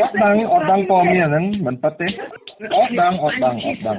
អត់ដឹងអត់ដឹងព័ត៌មានហ្នឹងមិនប៉ັດទេអត់ដឹងអត់ដឹងអត់ដឹង